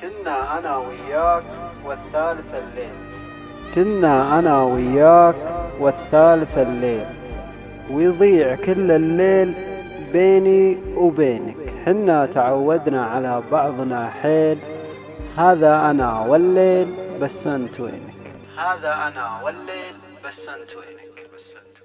كنا أنا وياك والثالث الليل. كنا أنا وياك والثالث الليل. ويضيع كل الليل بيني وبينك. حنا تعودنا على بعضنا حيل. هذا أنا والليل بس أنت وينك. هذا أنا والليل بس أنت وينك. بس أنت